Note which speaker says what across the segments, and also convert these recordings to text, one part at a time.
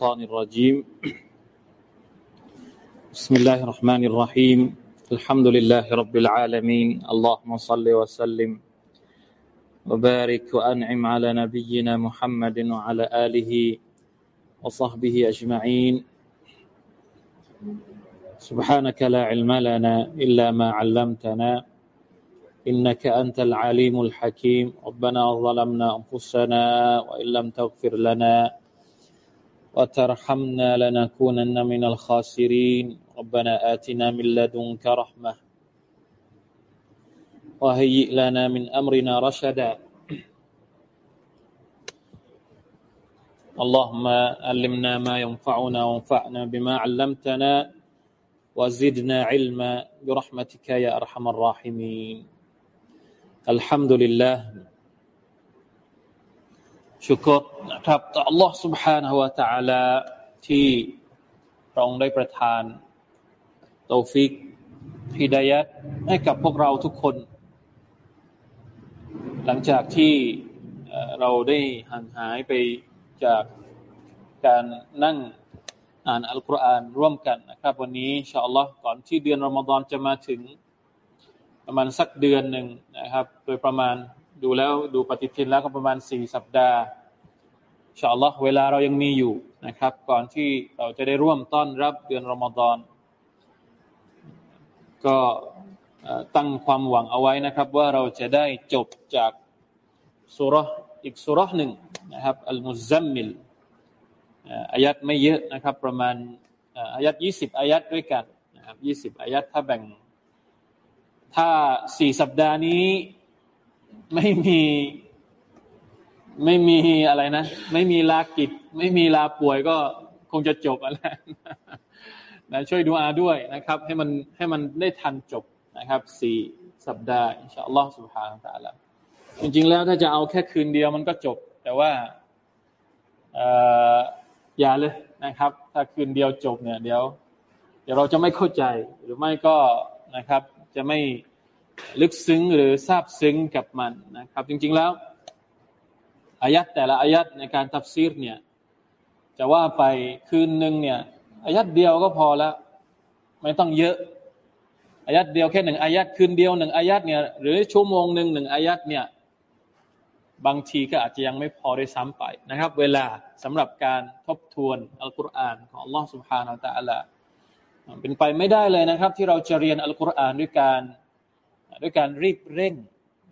Speaker 1: الشيطان الرجيم. بسم الله الرحمن الرحيم. الحمد لله رب العالمين. اللهم صل وسلم وبارك وأنعم على نبينا محمد وعلى آله وصحبه أجمعين. سبحانك لا علم لنا إلا ما علمتنا إنك أنت العليم الحكيم. ربنا ظلمنا أنفسنا وإن لم تغفر لنا وترحمنا لنكونن من الخاسرين. ربنا آتنا من لدنك رحمة وهيئ لنا من أمرنا رشدا. اللهم علمنا ما ينفعنا وانفعنا بما علمتنا وزدنا علما برحمتك يا أرحم الراحمين. الحمد لله ชุกรนะครับต่อ Allah سبحانه และ تعالى ที่พระองค์ได้ประทานตอฟิกฮิดายะให้กับพวกเราทุกคน หลังจากที่เราได้ห่างหายไปจากการนั่งอ่านอัลกุรอานร่วมกันนะครับ วันนี้ชาอัลลอฮ์ก่อนที่เดือนรอมฎอนจะมาถึง ประมาณสักเดือนหนึ่งนะครับ โดยประมาณ ดูแล้วดูปฏิทินแล้วก็ประมาณสี่สัปดาห์ إن شاء اللهเวลาเรายังมีอยู่นะครับ ก่อนที่เราจะได้ร่วมต้อนรับเดือนรอมฎอนก็ตั้งความหวังเอาไว้นะครับ ว่าเราจะได้จบจากสูเราะฮ์อีกสูเราะฮ์หนึ่งนะครับอัลมุซัมมิลอายัดไม่เยอะนะครับ ประมาณอายัดยี่สิบอายัดด้วยกันนะครับยี่สิบอายัดถ้าแบ่ง ถ้าสี่สัปดาห์นี้ ไม่มีไม่มีอะไรนะ ไม่มีลากิจ ไม่มีลาป่วยก็คงจะจบอะไรนะช่วยดูอาด้วยนะครับ ให้มันให้มันได้ทันจบนะครับสี่สัปดาห์อินชาอัลลอฮฺสุบฮานาตะละจริง ๆ แล้วถ้าจะเอาแค่คืนเดียวมันก็จบ แต่ว่าอย่าเลยนะครับ ถ้าคืนเดียวจบเนี่ย เดี๋ยว เดี๋ยวเราจะไม่เข้าใจหรือไม่ก็นะครับ จะไม่ ลึกซึ้งหรือซาบซึ้งกับมันนะครับ จริง ๆแล้วอายัดแต่ละอายัดในการทับซีรเนี่ย จะว่าไปคืนหนึ่งเนี่ยอายัดเดียวก็พอแล้ว ไม่ต้องเยอะอายัดเดียวแค่หนึ่งอายัดคืนเดียวหนึ่งอายัดเนี่ยหรือชั่วโมงหนึ่งหนึ่งอายัดเนี่ยบางทีก็อาจจะยังไม่พอด้ยซ้ำไปนะครับ เวลาสำหรับการทบทวนอัลกุรอานของอัลลอฮฺสุบฮานอัลตะอัลาเป็นไปไม่ได้เลยนะครับ ที่เราจะเรียนอัลกุรอานด้วยการ ด้วยการรีบเร่ง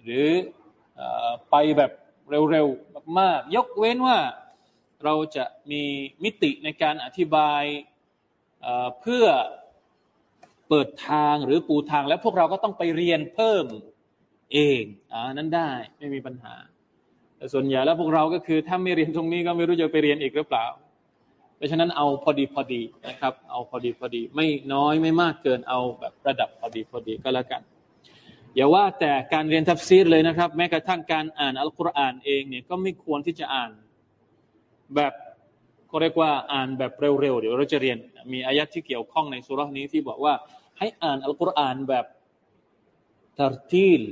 Speaker 1: หรือไปแบบเร็วๆมากๆ ยกเว้นว่าเราจะมีมิติในการอธิบายเพื่อเปิดทางหรือปูทาง แล้วพวกเราก็ต้องไปเรียนเพิ่มเองอ่านั้นได้ไม่มีปัญหา แต่ส่วนใหญ่แล้วพวกเราก็คือ ถ้าไม่เรียนตรงนี้ก็ไม่รู้จะไปเรียนอีกหรือเปล่า เพราะฉะนั้นเอาพอดีพอดีนะครับ เอาพอดีพอดี ไม่น้อยไม่มากเกินเอาแบบระดับพอดีพอดีก็แล้วกัน อย่าว่าแต่การเรียนทัฟซีรเลยนะครับ แม้กระทั่งการอ่านอัลกุรอานเองเนี่ยก็ไม่ควรที่จะอ่านแบบก็เรียกว่าอ่านแบบเร็วๆเดี๋ยวเราจะเรียนมีอายัดที่เกี่ยวข้องในสุรานี้ที่บอกว่าให้อ่านอัลกุรอานแบบทารทีล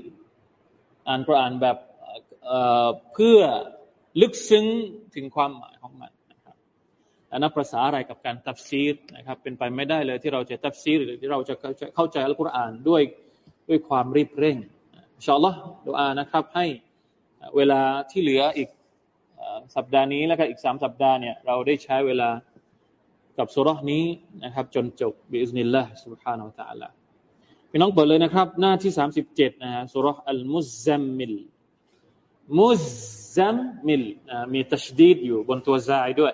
Speaker 1: อ่านกุรอานแบบเพื่อลึกซึ้งถึงความหมายของมันนะครับอันนั้นภาษาอะไรกับการตัฟซีรนะครับเป็นไปไม่ได้เลยที่เราจะตัฟซีรหรือที่เราจะเข้าใจอัลกุรอานด้วย ด้วยความรีบเร่งอินชาอัลลอฮ์ดูอานะครับ ให้เวลาที่เหลืออีกสัปดาห์นี้แล้วก็อีกสามสัปดาห์เนี่ยเราได้ใช้เวลากับสุรษนี้นะครับ จนจบบิอิสนิลลาห์ سبحانه และ تعالى พี่น้องเปิดเลยนะครับ หน้าที่สามสิบเจ็ดนะฮะสุรษอัลมุซัมมิลมุซัมมิลมีตัชดีดอยู่บนตัวซายด้วย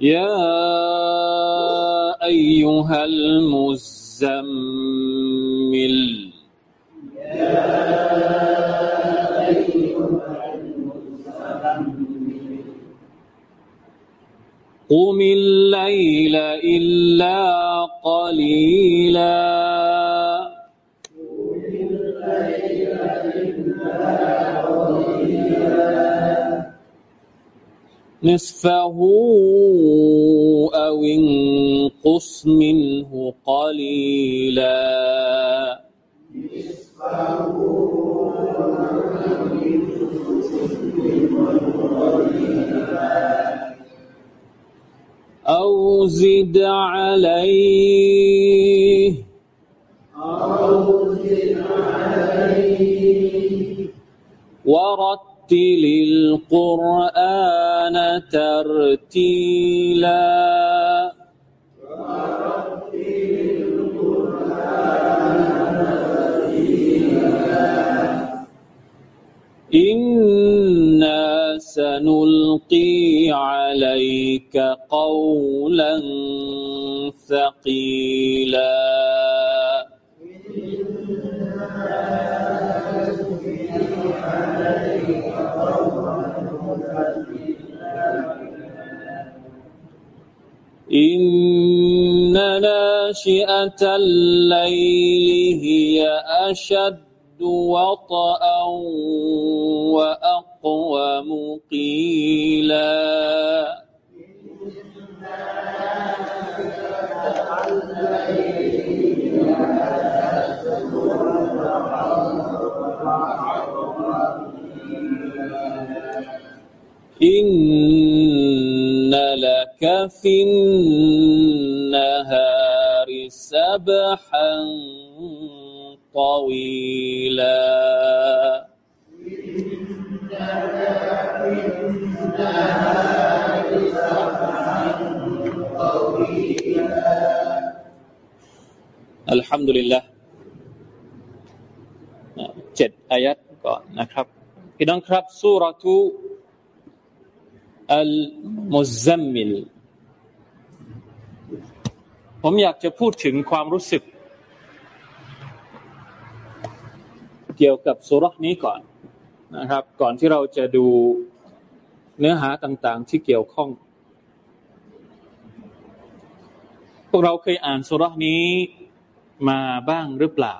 Speaker 1: يا أيها المزمل. قم الليل إلا قليلا. نصفه أو انقص منه قليلا. أو زد عليه. أو زد عليه ورتل القرآن. ترتيلا. إنا سنلقي عليك قولا ثقيلا. إن ناشئة الليل هي أشد وطأ وأقوم قيلا إن لك في النهار سبحا طويلا الحمد لله เจ็ดอายัดก่อนนะครับพี่น้องครับสุรทู อัลมุซัมมิลผมอยากจะพูดถึงความรู้สึก เกี่ยวกับสุรษนี้ก่อนนะครับ ก่อนที่เราจะดูเนื้อหาต่างๆที่เกี่ยวข้อง พวกเราเคยอ่านสุรษนี้มาบ้างหรือเปล่า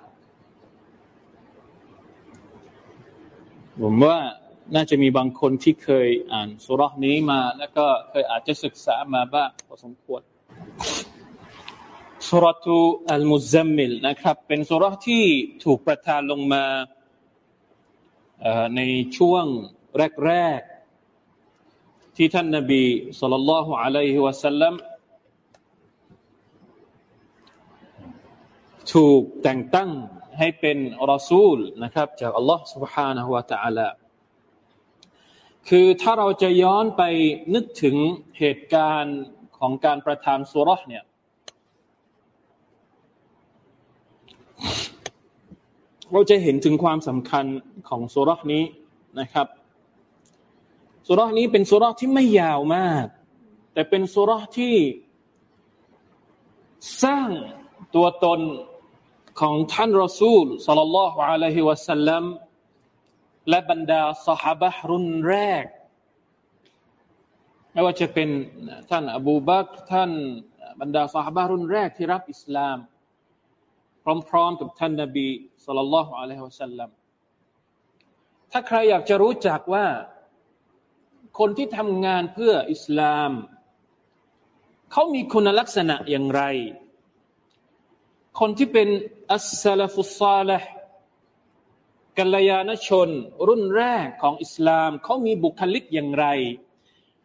Speaker 1: ผมว่า น่าจะมีบางคนที่เคยอ่านสุรนี้มา แล้วก็เคยอาจจะศึกษามาบ้างพอสมควรสุรทูอัลมุซัมมิลนะครับ เป็นสุรที่ถูกประทานลงมาในช่วงแรกๆ ที่ท่านนบีสุลต่านละฮ์อะลัยฮิวะสัลลัมถูกแต่งตั้งให้เป็นรอซูลนะครับ จากอัลลอฮ์ سبحانه และ تعالى คือถ้าเราจะย้อนไปนึกถึงเหตุการณ์ของการประทานสุรเนี่ย เราจะเห็นถึงความสำคัญของสุรนี้นะครับสุรนี้เป็นสุรที่ไม่ยาวมาก แต่เป็นสุรที่ สร้างตัวตนของท่านรอซูลสัลลัลลอฮุอะลัยฮิวะสัลลัม และบรรดาสหบะรุ่นแรกไม่ว่าจะเป็นท่านอบูบักท่านบรรดาสหบะรุ่นแรกที่รับอิสลาม พร้อมๆกับท่านนบีสุลต่านละฮ์อะลัยฮิวสัลลัมถ้าใครอยากจะรู้จักว่า คนที่ทำงานเพื่ออิสลาม เขามีคุณลักษณะอย่างไร คนที่เป็นอัสซาลฟุซาลห์ กัลยาณชน รุ่นแรกของอิสลาม เขามีบุคลิกอย่างไร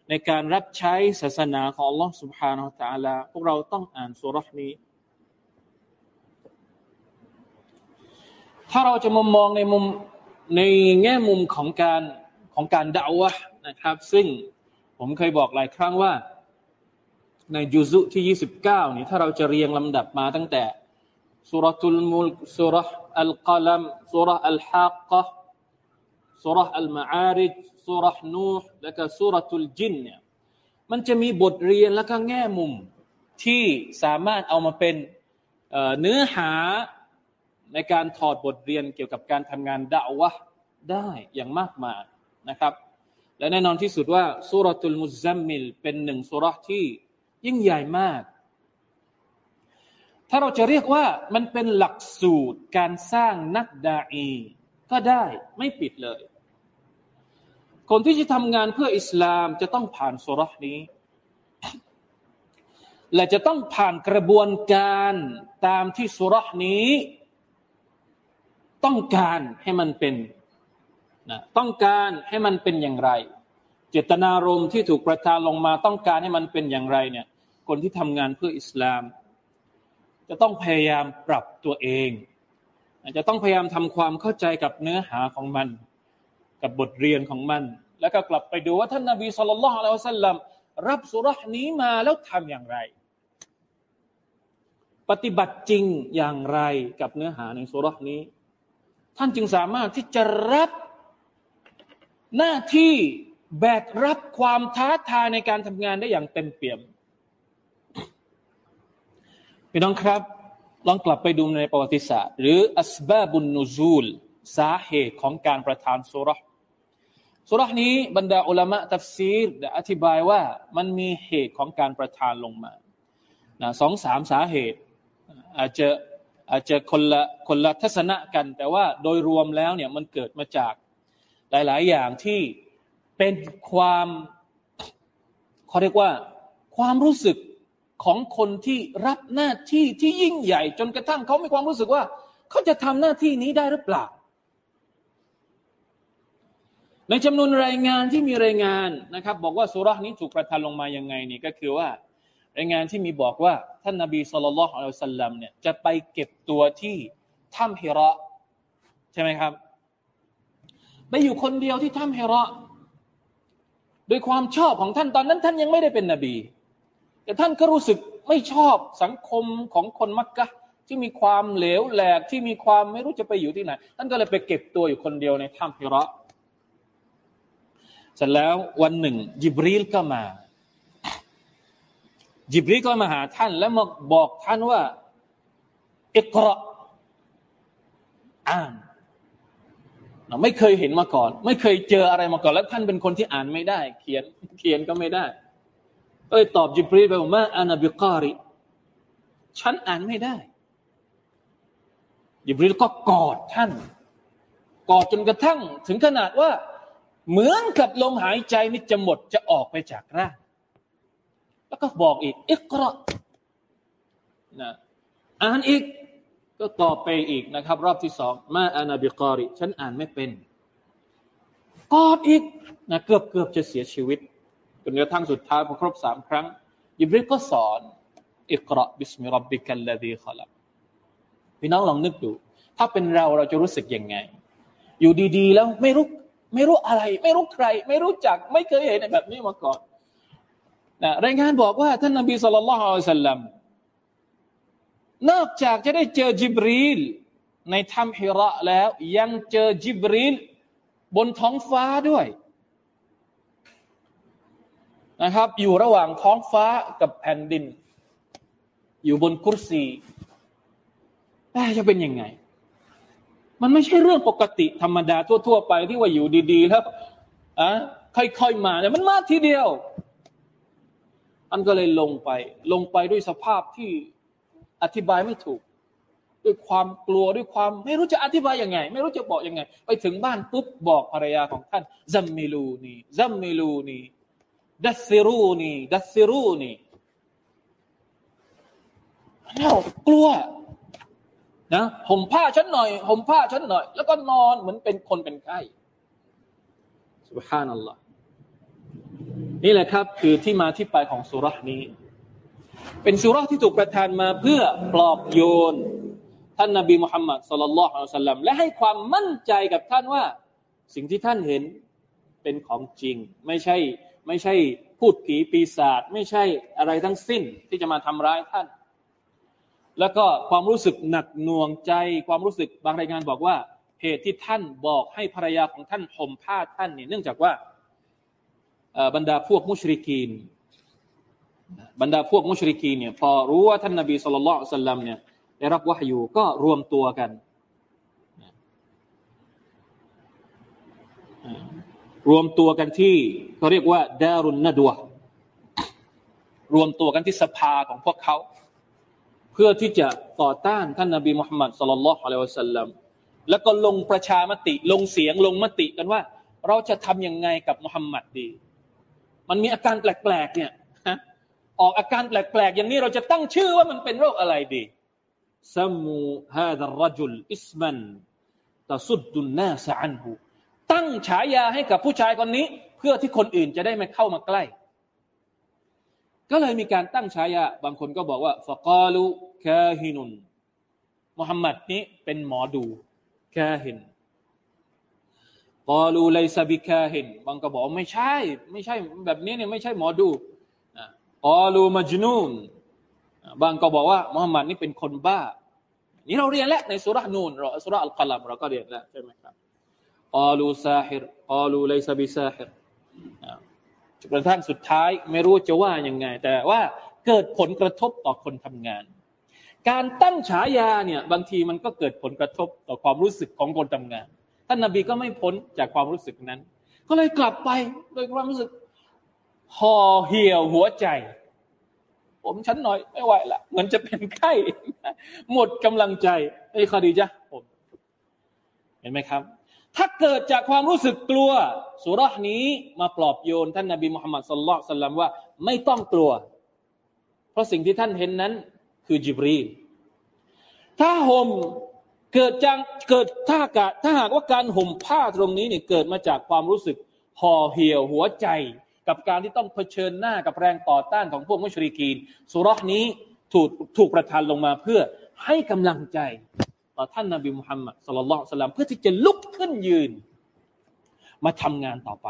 Speaker 1: ในการรับใช้ศาสนาของ Allah سبحانه และ تعالى พวกเราต้องอ่านสุรษนี้ถ้าเราจะมามองในมุมในแง่มุมของการของการด่าวะนะครับ ซึ่งผมเคยบอกหลายครั้งว่า ในยุซุที่ 29นี่ถ้าเราจะเรียงลำดับมาตั้งแต่ สุรทุลมุลสุรอัลกัลัมสุรอัลฮักกะสุรอัลมาอาริจสุรนูห์และก็สุรทุลจินเนี่ยมันจะมีบทเรียนและก็แง่มุมที่สามารถเอามาเป็นเนื้อหาในการถอดบทเรียนเกี่ยวกับการทำงานด่าวะได้อย่างมากมายนะครับ และแน่นอนที่สุดว่าสุรตุลมุซัมมิลเป็นหนึ่งสุรที่ยิ่งใหญ่มาก ถ้าเราจะเรียกว่ามันเป็นหลักสูตรการสร้างนักดาอีก็ได้ไม่ปิดเลย คนที่จะทำงานเพื่ออิสลามจะต้องผ่านสุรนี้ และจะต้องผ่านกระบวนการตามที่สุรนี้ ต้องการให้มันเป็นนะต้องการให้มันเป็นอย่างไร เจตนารมณ์ที่ถูกประทานลงมาต้องการให้มันเป็นอย่างไรเนี่ย คนที่ทำงานเพื่ออิสลาม จะต้องพยายามปรับตัวเองจะต้องพยายามทำความเข้าใจกับเนื้อหาของมัน กับบทเรียนของมัน แล้วก็กลับไปดูว่าท่านนาบีสุลต่านละฮ์อัลลอฮฺสัลลัมรับสุรษนี้มาแล้วทำอย่างไร ปฏิบัติจริงอย่างไรกับเนื้อหาในสุรษนี้ ท่านจึงสามารถที่จะรับหน้าที่แบกรับความท้าทายในการทำงานได้อย่างเต็มเปี่ยม พี่น้องครับ ลองกลับไปดูในประวัติศาสตร์ หรืออัสบาบุนนูซูล สาเหตุของการประทานสุรษสุรษนี้บรรดาอุลามะตัฟซีรได้อธิบายว่ามันมีเหตุของการประทานลงมานะสองสามสาเหตุ อาจจะอาจจะคนละคนละทัศนะกัน แต่ว่าโดยรวมแล้วเนี่ยมันเกิดมาจากหลาย ๆ อย่างที่เป็นความเขาเรียกว่าความรู้สึก ของคนที่รับหน้าที่ที่ยิ่งใหญ่ จนกระทั่งเขามีความรู้สึกว่า เขาจะทำหน้าที่นี้ได้หรือเปล่า ในจำนวนรายงานที่มีรายงานนะครับ บอกว่าสุรานี้ถูกประทานลงมายังไงนี่ก็คือว่ารายงานที่มีบอกว่า ท่านนาบีสุลต่านละอัลสัลลัมเนี่ยจะไปเก็บตัวที่ถ้ำฮิระใช่ไหมครับ ไปอยู่คนเดียวที่ถ้ำเฮระโดยความชอบของท่านตอนนั้น ท่านยังไม่ได้เป็นนบี แต่ท่านก็รู้สึกไม่ชอบสังคมของคนมักกะที่มีความเหลวแหลกที่มีความไม่รู้จะไปอยู่ที่ไหน ท่านก็เลยไปเก็บตัวอยู่คนเดียวในถ้ำเฮระเสร็จแล้ววันหนึ่ง ยิบรีลก็มา ยิบรีลก็มาหาท่าน แล้วมาบอกท่านว่าอิกราอ่านเราไม่เคยเห็นมาก่อน ไม่เคยเจออะไรมาก่อน แล้วท่านเป็นคนที่อ่านไม่ได้ เขียนเขียนก็ไม่ได้ เลยตอบจิบรีไปว่าอานาบิการิ ฉันอ่านไม่ได้จิบรีก็กอดท่าน กอดจนกระทั่ง ถึงขนาดว่า เหมือนกับลมหายใจนี่จะหมดจะออกไปจากร่างแล้วก็บอกอีกอิกรานะอ่านอีก ก็ตอบไปอีกนะครับ รอบที่สองมาอานาบิกอริ ฉันอ่านไม่เป็น กอดอีกนะเกือบเกือบจะเสียชีวิต จนกระทั่งสุดท้ายพอครบสามครั้งยิบริก็สอนอิกราบิสมิรับบิกัลลดีขลับพี่น้องลองนึกดู ถ้าเป็นเราเราจะรู้สึกยังไง อยู่ดีๆ แล้วไม่รู้ไม่รู้อะไร ไม่รู้ใคร ไม่รู้จักไม่เคยเห็นแบบนี้มาก่อนนะรายงานบอกว่า ท่านนบีصلى الله عليه وسلمนอกจากจะได้เจอญิบรีลในถ้ำฮิระแล้ว ยังเจอญิบรีลบนท้องฟ้าด้วย นะครับ อยู่ระหว่างท้องฟ้ากับแผ่นดิน อยู่บนกุรซีจะเป็นยังไง มันไม่ใช่เรื่องปกติธรรมดาทั่ว ๆ ไปที่ว่าอยู่ดี ๆ แล้วอะค่อยๆมาเนี่ยมันมาทีเดียว อันก็เลยลงไป ลงไปด้วยสภาพที่อธิบายไม่ถูก ด้วยความกลัวด้วยความไม่รู้จะอธิบายยังไง ไม่รู้จะบอกยังไง ไปถึงบ้านปุ๊บบอกภรรยาของท่านزملوني زملوني دثروني دثرونيแล้วกลัวนะห่มผ้าฉันหน่อยห่มผ้าฉันหน่อย แล้วก็นอนเหมือนเป็นคนเป็นไข้سبحان اللهนี่แหละครับ คือที่มาที่ไปของสุรานี้ เป็นสุราที่ถูกประทานมาเพื่อปลอบโยน ท่านนบีมุฮัมมัดสุลลัลลอฮุอะลัยฮิสลัมและให้ความมั่นใจกับท่านว่า สิ่งที่ท่านเห็นเป็นของจริง ไม่ใช่ ไม่ใช่พูดผีปีศาจไม่ใช่อะไรทั้งสิ้นที่จะมาทำร้ายท่าน แล้วก็ความรู้สึกหนักหน่วงใจ ความรู้สึกบางรายงานบอกว่า เหตุที่ท่านบอกให้ภรรยาของท่านห่มผ้าท่านเนี่ยเนื่องจากว่าบรรดาพวกมุชริกีนบรรดาพวกมุชริกีเนี่ยพอรู้ว่าท่านนบีสุลต่านสัลลัมเนี่ยได้รับวะฮยูก็รวมตัวกัน รวมตัวกันที่เขาเรียกว่าดารุนนดัวรวมตัวกันที่สภาของพวกเขา เพื่อที่จะต่อต้านท่านนาบีมุฮัมมัดสุลลัลลอฮุอะลัยฮิวสัลลัมแล้วก็ลงประชามติลงเสียงลงมติกันว่า เราจะทำยังไงกับมุฮัมมัดดี มันมีอาการแปลกๆเนี่ยออกอาการแปลกๆ อย่างนี้เราจะตั้งชื่อว่ามันเป็นโรคอะไรดีซัมมูฮาดรจุลอิสมันตสุดดุนนาสอันหู ตั้งฉายาให้กับผู้ชายคนนี้ เพื่อที่คนอื่นจะได้ไม่เข้ามาใกล้ ก็เลยมีการตั้งฉายาบางคนก็บอกว่าฟะกาลูคาฮินุนมุฮัมมัดนี้เป็นหมอดูكاهن قالوا ليس بكاهنบางก็บอกไม่ใช่ ไม่ใช่แบบนี้เนี่ยไม่ใช่หมอดูقالوا مجنونบางก็บอกว่ามุฮัมมัดนี่เป็นคนบ้า นี่เราเรียนแล้วในสุรานูนเราสุราอัลกัลัมเราก็เรียนแล้วใช่ไหมครับ قالوا ساحر قالوا ليس بساحرจนกระทั่งสุดท้ายไม่รู้จะว่ายังไง แต่ว่าเกิดผลกระทบต่อคนทำงาน การตั้งฉายาเนี่ยบางทีมันก็เกิดผลกระทบต่อความรู้สึกของคนทำงาน ท่านนาบีก็ไม่พ้นจากความรู้สึกนั้น ก็เลยกลับไปโดยความรู้สึกห่อเหี่ยวหัวใจ ผมฉันหน่อยไม่ไหวละเหมือนจะเป็นไข้หมดกำลังใจไอ้คดีจ้ะผม เห็นไหมครับ ถ้าเกิดจากความรู้สึกกลัวสุรานี้มาปลอบโยนท่านนาบีมุฮัมมัดสุลลัลสัลลัมว่าไม่ต้องกลัว เพราะสิ่งที่ท่านเห็นนั้นคือจิบรีถ้าห่มเกิดจากเกิดถ้ากะถ้าหากว่าการห่มผ้าตรงนี้เนี่ยเกิดมาจากความรู้สึกห่อเหี่ยวหัวใจ กับการที่ต้องเผชิญหน้ากับแรงต่อต้านของพวกมุชริกีนสุรษนี้ถูกถูกประทานลงมาเพื่อให้กำลังใจ ต่อท่านนาบีมุฮัมมัดสุลลัลสลามเพื่อที่จะลุกขึ้นยืน มาทำงานต่อไป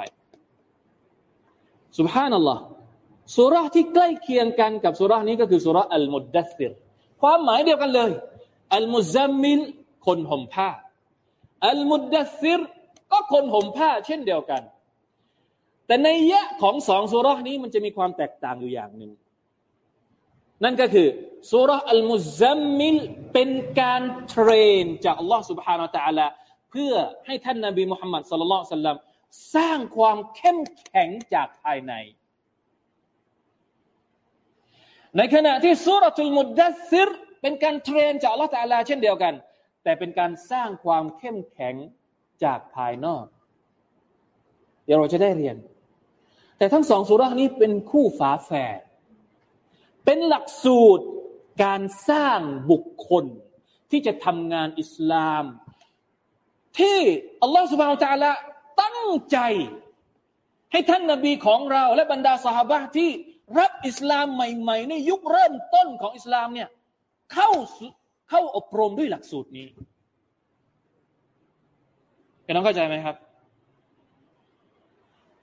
Speaker 1: سبحان الله สูเราะฮ์ที่ใกล้เคียงกันกับสูเราะฮ์นี้ก็คือสูเราะฮ์อัลมุดดัสซิรความหมายเดียวกันเลย อัลมุซัมมิลคนห่มผ้า อัลมุดดัสซิรก็คนห่มผ้าเช่นเดียวกัน แต่นัยยะของสองสุรานี้มันจะมีความแตกต่างอยู่อย่างหนึ่ง นั่นก็คือสุรอัลมุซัมมิลเป็นการเทรนจากอัลลอฮ์ سبحانه และ تعالى เพื่อให้ท่านนาบีมุฮัมมัดสุลลัลสัลลัมสร้างความเข้มแข็งจากภายใน ในขณะที่สุรทุลมุดดัสซิรเป็นการเทรนจากอัลลอฮ์ตาลาเช่นเดียวกัน แต่เป็นการสร้างความเข้มแข็งจากภายนอก เดี๋ยวเราจะได้เรียนแต่ทั้งสองสุรานี้เป็นคู่ฝาแฝด เป็นหลักสูตรการสร้างบุคคล ที่จะทำงานอิสลาม ที่อัลลอฮฺสุบฮานตะละตั้งใจ ให้ท่านนาบีของเรา และบรรดาสหายที่รับอิสลามใหม่ ๆ ในยุคเริ่มต้นของอิสลามเนี่ยเข้าเข้าอบรมด้วยหลักสูตรนี้พี่น้องเข้าใจไหมครับ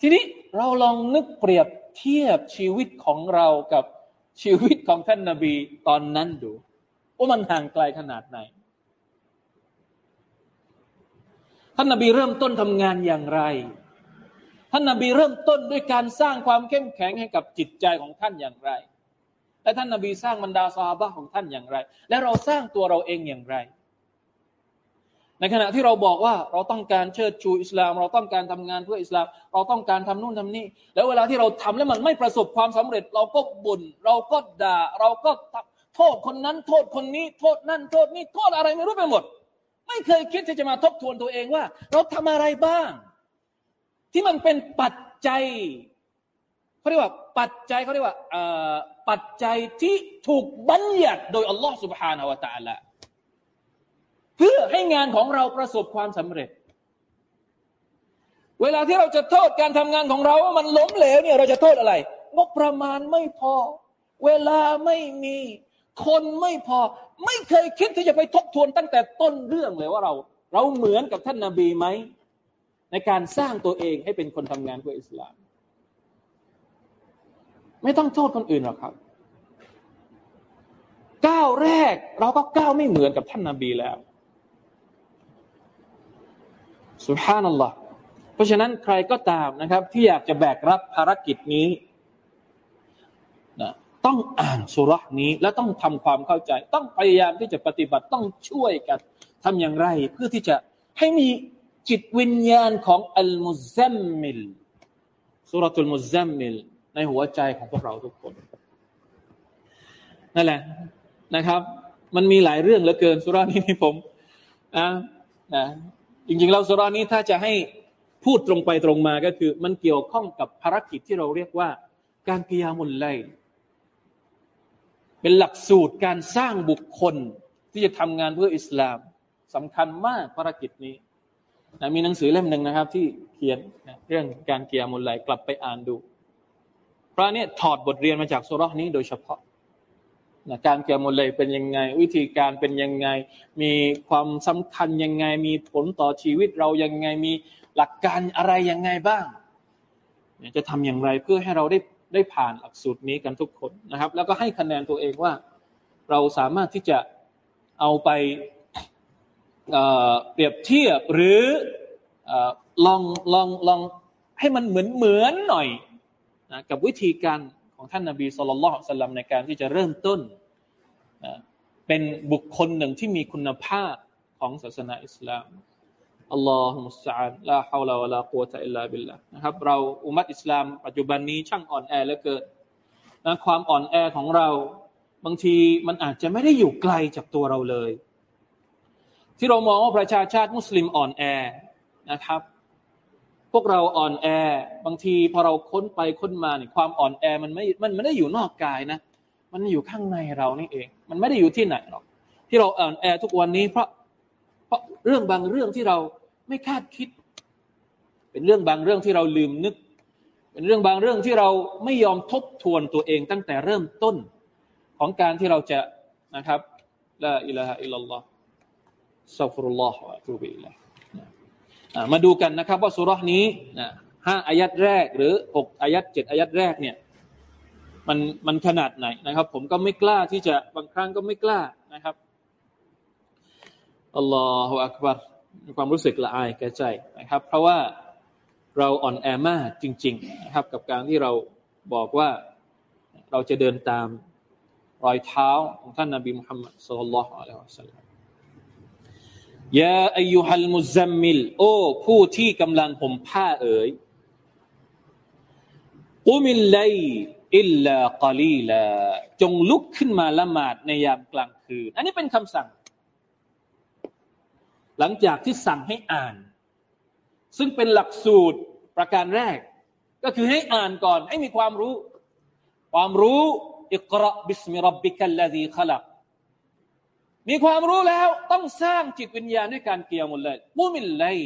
Speaker 1: ทีนี้เราลองนึกเปรียบเทียบชีวิตของเรากับ ชีวิตของท่านนาบีตอนนั้นดูว่ามันห่างไกลขนาดไหน ท่านนาบีเริ่มต้นทำงานอย่างไร ท่านนาบีเริ่มต้นด้วยการสร้างความเข้มแข็งให้กับจิตใจของท่านอย่างไร และท่านนาบีสร้างบรรดาซาบะของท่านอย่างไร และเราสร้างตัวเราเองอย่างไร ในขณะที่เราบอกว่าเราต้องการเชิดชูอิสลาม เราต้องการทำงานเพื่ออิสลาม เราต้องการทำนู่นทำนี่แล้วเวลาที่เราทำแล้วมันไม่ประสบความสำเร็จ เราก็บน่นเราก็ด่า เราก็โทษคนนั้น โทษคนนี้ โทษนั่นโทษนี่โทษอะไรไม่รู้ไปหมด ไม่เคยคิดที่จะมาทบทวนตัวเองว่า เราทำอะไรบ้าง ที่มันเป็นปัจจัยเขาเรียกว่าปัจจัยเขาเรียกว่าปัจจัยที่ถูกบัญญัติโดยอัลลอฮฺ سبحانه และ تعالى เพื่อให้งานของเราประสบความสำเร็จ เวลาที่เราจะโทษการทำงานของเราว่ามันล้มเหลวเนี่ยเราจะโทษอะไรงบประมาณไม่พอ เวลาไม่มี คนไม่พอ ไม่เคยคิดที่จะไปทบทวนตั้งแต่ต้นเรื่องเลยว่าเรา เราเหมือนกับท่านนาบีไหมในการสร้างตัวเองให้เป็นคนทำงานเพื่ออิสลาม ไม่ต้องโทษคนอื่นหรอกครับ ก้าวแรกเราก็ก้าวไม่เหมือนกับท่านนาบีแล้ว สุฮานัลลอฮ์เพราะฉะนั้นใครก็ตามนะครับ ที่อยากจะแบกรับภารกิจนี้นะต้องอ่านสุรษนี้และต้องทำความเข้าใจ ต้องพยายามที่จะปฏิบัติต้องช่วยกันทำอย่างไร เพื่อที่จะให้มีจิตวิญญาณของอัลมุซัมมิลสุรทูลมุซัมมิลในหัวใจของพวกเราทุกคนนั่นแหละนะครับ มันมีหลายเรื่องเหลือเกินสุรานี้ที่ผมนะนะ จริงๆแล้วสุรานี้ถ้าจะให้พูดตรงไปตรงมาก็คือ มันเกี่ยวข้องกับภารกิจที่เราเรียกว่า การกิยามุลไลเป็นหลักสูตรการสร้างบุคคลที่จะทำงานเพื่ออิสลามสำคัญมากภารกิจนี้นะมีหนังสือเล่มหนึ่งนะครับ ที่เขียนนะเรื่องการเกียร์มุลไลกลับไปอ่านดูเพราะนี่ถอดบทเรียนมาจากสุรานี้โดยเฉพาะ นะการเกียรมุลไลเป็นยังไง วิธีการเป็นยังไง มีความสำคัญยังไง มีผลต่อชีวิตเรายังไงมีหลักการอะไรยังไงบ้างจะทำอย่างไรเพื่อให้เราได้ได้ผ่านหลักสูตรนี้กันทุกคนนะครับ แล้วก็ให้คะแนนตัวเองว่า เราสามารถที่จะเอาไปเปรียบเทียบหรือลองลองลองให้มันเหมือนเหมือนหน่อยนะกับวิธีการของท่านนาบีสุลต่านสัลลัมในการที่จะเริ่มต้น เป็นบุคคลหนึ่งที่มีคุณภาพของศาสนาอิสลามอัลลอฮฺมุสตาอันลาฮาวลาวะลากุวะตะอิลลาบิลละนะครับ เราอุมัตอิสลาม ปัจจุบันนี้ช่างอ่อนแอเหลือเกินนะความอ่อนแอของเราบางทีมันอาจจะไม่ได้อยู่ไกลจากตัวเราเลย ที่เรามองว่าประชาชาติมุสลิมอ่อนแอนะครับ พวกเราอ่อนแอ บางทีพอเราค้นไปค้นมาเนี่ยความอ่อนแอมันไม่มันไม่ได้อยู่นอกกายนะ มันอยู่ข้างในเรานี่เอง มันไม่ได้อยู่ที่ไหนหรอก ที่เราอ่อนแอทุกวันนี้เพราะ เพราะเรื่องบางเรื่องที่เราไม่คาดคิด เป็นเรื่องบางเรื่องที่เราลืมนึก เป็นเรื่องบางเรื่องที่เราไม่ยอมทบทวนตัวเองตั้งแต่เริ่มต้นของการที่เราจะนะครับละอิละฮะอิลลัลลอฮ์สัฟรุลลอฮ์วะตูบิละมาดูกันนะครับว่าสุรษนี้ห้าอายัดแรก หรือหกอายัดเจ็ดอายัดแรกเนี่ย มันมันขนาดไหนนะครับ ผมก็ไม่กล้าที่จะบางครั้งก็ไม่กล้านะครับالله أكبرมีความรู้สึกละอายแก่ใจนะครับ เพราะว่าเราอ่อนแอมากจริง ๆ นะครับ กับการที่เราบอกว่าเราจะเดินตามรอยเท้าของท่านนบีมุฮัมมัดصلى الله عليه وسلم يا أيها المزملโอ้ผู้ที่กำลังห่มผ้าเอ๋ยقم الليل إلا قليلاจงลุกขึ้นมาละหมาดในยามกลางคืน อันนี้เป็นคำสั่ง หลังจากที่สั่งให้อ่าน ซึ่งเป็นหลักสูตรประการแรก ก็คือให้อ่านก่อนให้มีความรู้ ความรู้อิกราบิสมิรับบิคัลลดีขลักมีความรู้แล้วต้องสร้างจิตวิญญาณด้วยการเกี่ยวหมดเลยมุมิลไลน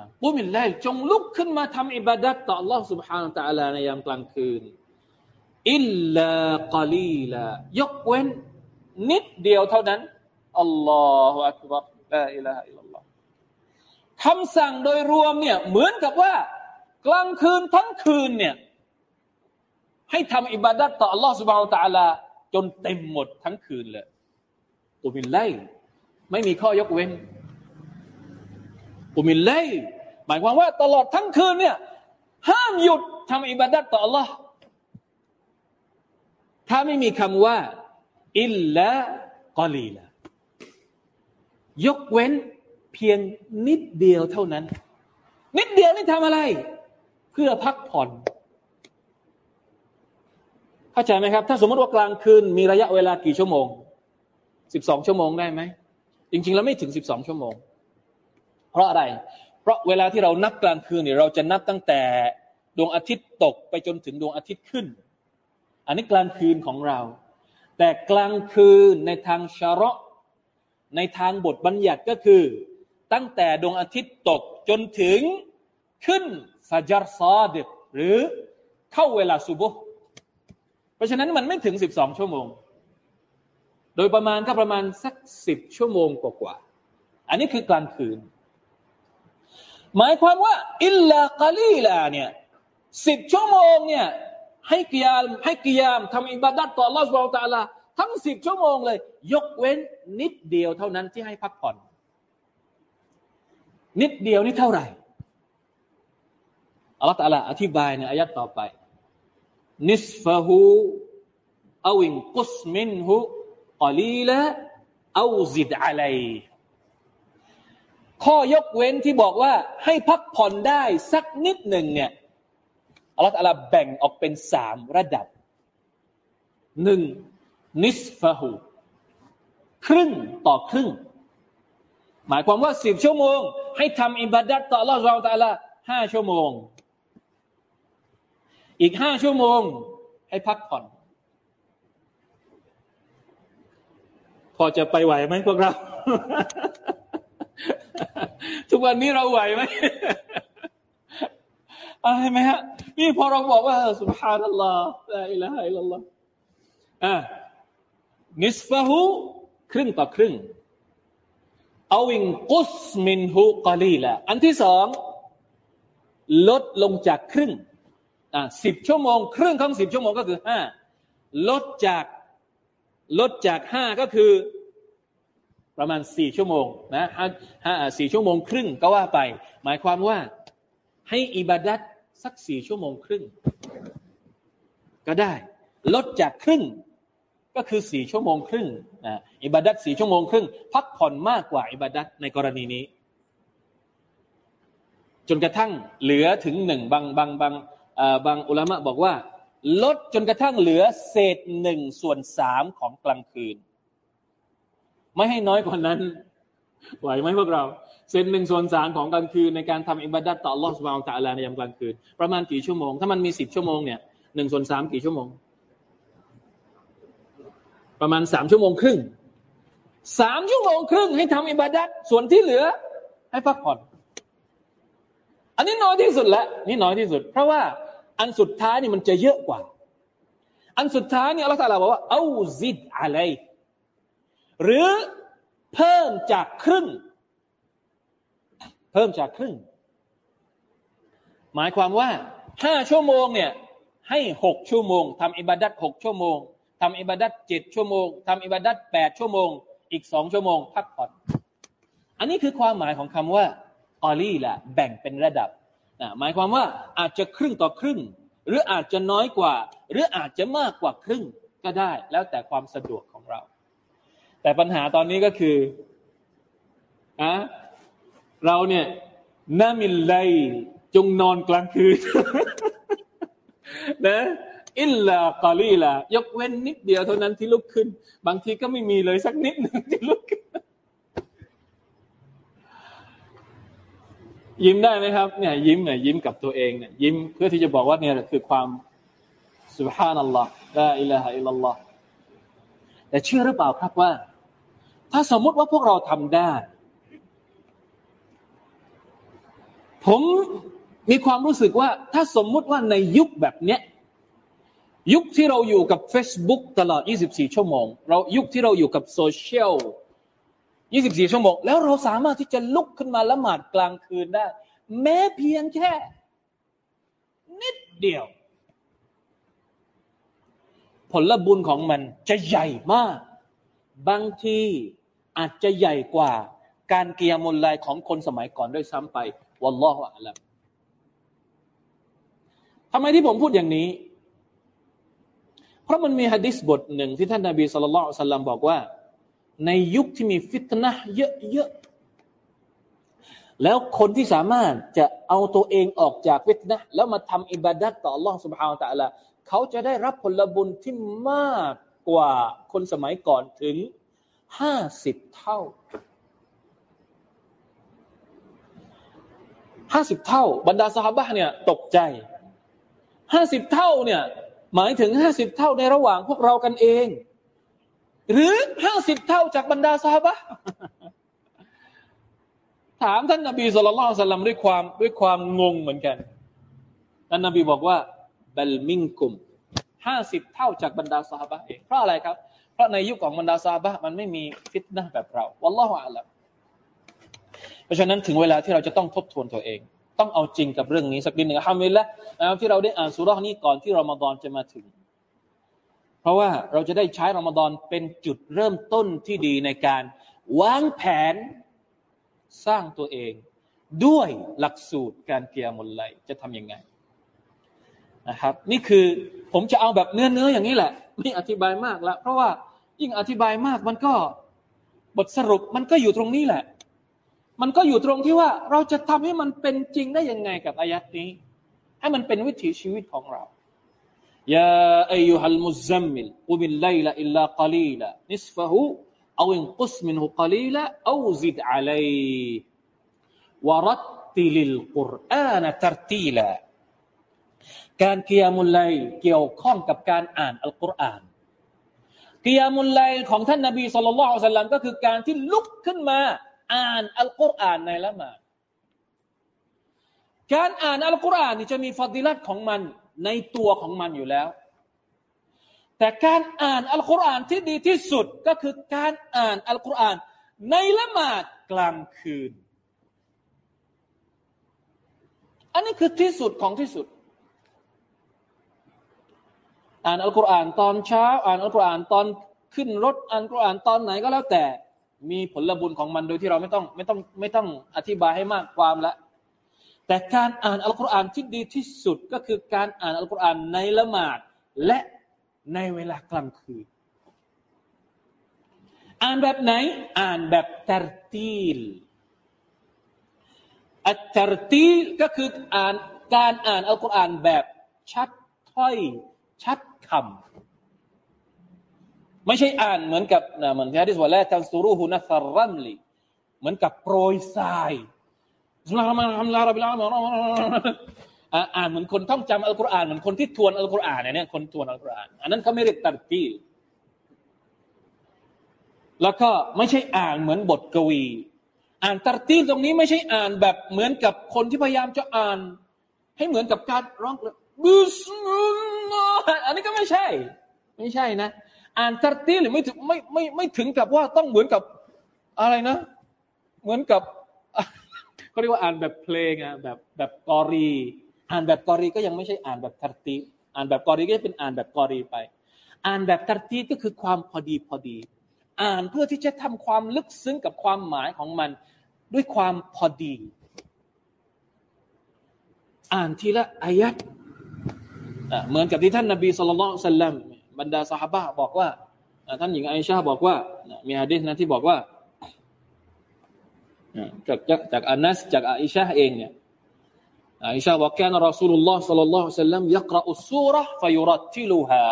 Speaker 1: ะมุมิลไลจงลุกขึ้นมาทำอิบาดัตต่อ Allah سبحانه และ تعالى ในยามกลางคืนอิลลากลีลายกเว้น นิดเดียวเท่านั้นอัลลอฮฺอักบารลาอิลาฮะอิลลัลลอฮคำสั่งโดยรวมเนี่ยเหมือนกับว่า กลางคืนทั้งคืนเนี่ยให้ทำอิบาดัตต่อ Allah سبحانه และ تعالى จนเต็มหมดทั้งคืนเลยอุมินไลไม่มีข้อยกเว้น อุมินไลหมายความว่าตลอดทั้งคืนเนี่ยห้ามหยุดทำอิบาดัตต่อ Allah ถ้าไม่มีคำว่าอิลละกอลีละยกเว้นเพียงนิดเดียวเท่านั้น นิดเดียวนี่ทำอะไร เพื่อพักผ่อนเข้าใจไหมครับ ถ้าสมมติว่ากลางคืนมีระยะเวลากี่ชั่วโมงสิบสองชั่วโมงได้ไหมจริง ๆ แล้วไม่ถึงสิบสองชั่วโมง ราะอะไร เพราะเวลาที่เรานับกลางคืนเนี่ยเราจะนับตั้งแต่ดวงอาทิตย์ตกไปจนถึงดวงอาทิตย์ขึ้น อันนี้กลางคืนของเรา แต่กลางคืนในทางชาระในทางบทบัญญัติก็คือ ตั้งแต่ดวงอาทิตย์ตกจนถึงขึ้นฟาจารซาดิกหรือเข้าเวลาซุบุเพราะฉะนั้นมันไม่ถึงสิบสองชั่วโมง โดยประมาณก็ประมาณสักสิบชั่วโมงกว่าๆอันนี้คือกลางคืน หมายความว่าอิลลากาลีลาเนี่ยสิบชั่วโมงเนี่ยให้กิยามให้กิยามทำอิบาดัตต่อ Allah สุบไบร์ตาลาทั้งสิบชั่วโมงเลย ยกเว้นนิดเดียวเท่านั้นที่ให้พักผ่อน นิดเดียวนี่เท่าไหร่อัลลอฮฺตาลาอธิบายในอายัดต่อไป นิสฟะฮูอาอินกุสมินฮูกลีละอาซิดอะลัย ข้อยกเว้นที่บอกว่าให้พักผ่อนได้สักนิดหนึ่งเนี่ยอัลลอฮฺแบ่งออกเป็นสามระดับหนึ่งนิสฟะหูครึ่งต่อครึ่ง หมายความว่าสิบชั่วโมง ให้ทำอิบาดัตต่ออัลลอฮฺเราแต่ละห้าชั่วโมง อีกห้าชั่วโมง ให้พักผ่อน พอจะไปไหวไหมพวกเรา ทุกวันนี้เราไหวไหมอะไรไหมฮะ นี่พอเราบอกว่าสุบฮานัลลอฮ์ลาอิลาฮะอิลลัลลอฮ์อ่านิสฟะฮูครึ่งต่อครึ่งเอาวิงกุสมินฮูกอลีละอันที่สองลดลงจากครึ่งอ่าสิบชั่วโมง ครึ่งของสิบชั่วโมงก็คือห้าลดจากลดจากห้าก็คือ ประมาณสี่ชั่วโมงนะห้าสี่ชั่วโมงครึ่งก็ว่าไป หมายความว่าให้อิบาดัตสักสี่ชั่วโมงครึ่ง ก็ได้ ลดจากครึ่งก็คือสี่ชั่วโมงครึ่งนะอิบาดัตสี่ชั่วโมงครึ่ง พักผ่อนมากกว่าอิบาดัตในกรณีนี้ จนกระทั่งเหลือถึงหนึ่งบางบางบางบางอุลามะบอกว่า ลดจนกระทั่งเหลือเศษหนึ่งส่วนสามของกลางคืน ไม่ให้น้อยกว่านั้น ไหวไหมพวกเรา เซนหนึ่งส่วนสามของกลางคืนในการทำอิบาดัตต่อลอสวาลตะลาในยามกลางคืน ประมาณกี่ชั่วโมง ถ้ามันมีสิบชั่วโมงเนี่ยหนึ่งส่วนสามกี่ชั่วโมง ประมาณสามชั่วโมงครึ่งสามชั่วโมงครึ่งให้ทำอิบาดัตส่วนที่เหลือ ให้พักผ่อน อันนี้น้อยที่สุดแล้วนี่น้อยที่สุด เพราะว่าอันสุดท้ายนี่มันจะเยอะกว่า อันสุดท้ายนี่อัลลอฮฺบอกว่าเอาซิดอะไร หรือเพิ่มจากครึ่ง เพิ่มจากครึ่ง หมายความว่าห้าชั่วโมงเนี่ยให้หกชั่วโมงทำอิบาดัตหกชั่วโมงทำอิบาดัตเจ็ดชั่วโมงทำอิบาดัตแปดชั่วโมง อีกสองชั่วโมงพักผ่อนอันนี้คือความหมายของคำว่ากอลี่แหละแบ่งเป็นระดับนะหมายความว่าอาจจะครึ่งต่อครึ่ง หรืออาจจะน้อยกว่า หรืออาจจะมากกว่าครึ่งก็ได้ แล้วแต่ความสะดวกของเรา แต่ปัญหาตอนนี้ก็คืออะเราเนี่ยนามิลไลจงนอนกลางคืนนะอิลลากาลีละยกเว้นนิดเดียวเท่านั้นที่ลุกขึ้น บางทีก็ไม่มีเลยสักนิดหนึ่งที่ลุกขึ้นยิ้มได้ไหมครับเนี่ยยิ้มเนี่ยยิ้มกับตัวเองเนี่ยยิ้มเพื่อที่จะบอกว่าเนี่ยคือความสุบฮานัลลอฮ์ลาอิลาฮะอิลลัลลอฮ์แต่เชื่อหรือเปล่าครับว่า ถ้าสมมติว่าพวกเราทำได้ ผมมีความรู้สึกว่าถ้าสมมุติว่าในยุคแบบเนี้ยยุคที่เราอยู่กับ Facebook ตลอด 24 ชั่วโมง เรายุคที่เราอยู่กับโซเชียล 24 ชั่วโมง แล้วเราสามารถที่จะลุกขึ้นมาละหมาดกลางคืนได้ แม้เพียงแค่ นิดเดียว ผลบุญของมันจะใหญ่มาก บางทีอาจจะใหญ่กว่าการเกียร์มลลายของคนสมัยก่อนด้วยซ้ำไปวัลลอฮฺอัลลัมทำไมที่ผมพูดอย่างนี้ เพราะมันมีฮะดิษบทหนึ่งที่ท่านนาบีสุลต่านสัลลัมบอกว่า ในยุคที่มีฟิตนะเยอะๆแล้วคนที่สามารถจะเอาตัวเองออกจากฟิตนะแล้วมาทำอิบาดัตต่อ Allah Subhanahu Wa Taala เขาจะได้รับผลบุญที่มาก กว่าคนสมัยก่อนถึงห้าสิบเท่าห้าสิบเท่า บรรดาสหบะเนี่ยตกใจห้าสิบเท่าเนี่ยหมายถึงห้าสิบเท่าในระหว่างพวกเรากันเอง หรือห้าสิบเท่าจากบรรดาสหบะถามท่านนบีสุลต่านสัลลัมด้วยความด้วยความงงเหมือนกันท่านนบีบอกว่าเบลมิงกุม ห้าสิบเท่าจากบรรดาสหบะเองเพราะอะไรครับ เพราะในยุคของบรรดาสหบะมันไม่มีฟิตนะแบบเราวัลลอฮฺอัลลอฮเพราะฉะนั้นถึงเวลาที่เราจะต้องทบทวนตัวเอง ต้องเอาจริงกับเรื่องนี้สักนิดหนึ่งทำไปแล้วที่เราได้อ่านสุรานี้ก่อนที่รอมฎอนจะมาถึง เพราะว่าเราจะได้ใช้รอมฎอนเป็นจุดเริ่มต้นที่ดีในการวางแผนสร้างตัวเอง ด้วยหลักสูตรการเกียร์มลไลจะทำยังไงนะครับ นี่คือ ผมจะเอาแบบเนื้อเนื้ออย่างนี้แหละ ไม่อธิบายมากละเพราะว่ายิ่งอธิบายมากมันก็บทสรุปมันก็อยู่ตรงนี้แหละ มันก็อยู่ตรงที่ว่าเราจะทำให้มันเป็นจริงได้ยังไงกับอายัดนี้ ให้มันเป็นวิถีชีวิตของเรายาอายุฮัลมุซัมมิลกุบิลไลลอิลลากลีลنصفه أو انقص منه قليلا أو زد عليه ورتل القرآن ترتيلا การ قيام الليلเกี่ยวข้องกับการอ่านอัลกุรอานقيام الليلของท่านนบีصلى الله عليه وسلمก็คือการที่ลุกขึ้นมาอ่านอัลกุรอานในละหมาดการอ่านอัลกุรอานนี่จะมีฟอดิลัตของมันในตัวของมันอยู่แล้ว แต่การอ่านอัลกุรอานที่ดีที่สุดก็คือการอ่านอัลกุรอานในละหมาดกลางคืน อันนี้คือที่สุดของที่สุด อ่านอัลกุรอานตอนเช้า อ่านอัลกุรอานตอนขึ้นรถอ่านอัลกุรอานตอนไหนก็แล้วแต่มีผลบุญของมันโดยที่เราไม่ต้องไม่ต้องไม่ต้องอธิบายให้มากความละแต่การอ่านอัลกุรอานที่ดีที่สุดก็คือการอ่านอัลกุรอานในละหมาดและในเวลากลางคืน อ่านแบบไหนอ่านแบบตรตีลอัตตรตีลก็คืออ่านการอ่านอัลกุรอานแบบชัดถ้อย ชัดคำไม่ใช่อ่านเหมือนกับนะเหมือนที่ฮะดิษว่าละตันซูรุฮุนัสรัมลีเหมือนกับโปรยทรายสุลามาทำลารับบิลาอ่านเหมือนคนท่องจำอัลกุรอานเหมือนคนที่ทวนอัลกุรอานเนี่ยคนทวนอัลกุรอานอันนั้นเขาไม่เรียกตัดตีแล้วก็ไม่ใช่อ่านเหมือนบทกวี อ่านตัดตีตรงนี้ไม่ใช่อ่านแบบเหมือนกับคนที่พยายามจะอ่าน ให้เหมือนกับการร้อง บิสมิลลาห์อันนี้ก็ไม่ใช่ ไม่ใช่นะ อ่านตัรตีหรือไม่ถึงไม่ไม่ไม่ถึงกับว่าต้องเหมือนกับอะไรนะ เหมือนกับเขาเรียกว่าอ่านแบบเพลงอะแบบแบบกอรี อ่านแบบกอรีก็ยังไม่ใช่อ่านแบบตัรตีอ่านแบบกอรีก็จะเป็นอ่านแบบกอรีไป อ่านแบบตัรตีก็คือความพอดีพอดี อ่านเพื่อที่จะทำความลึกซึ้งกับความหมายของมันด้วยความพอดี อ่านทีละอายัด เหมือนกับที่ท่านนบีสุลต่านสัลลัมบรรดาสหบะบอกว่าท่านหญิงไอชาบอกว่ามีฮะดิษนะที่บอกว่าจากจากจากอานัสจากอิชาเองเนี่ยอิชาบอกแค่นรอสูลุลลอฮ์สัลลัลลอฮุอะลัยฮิสัลลัมยักรอุสูระฟยุรัติลุฮา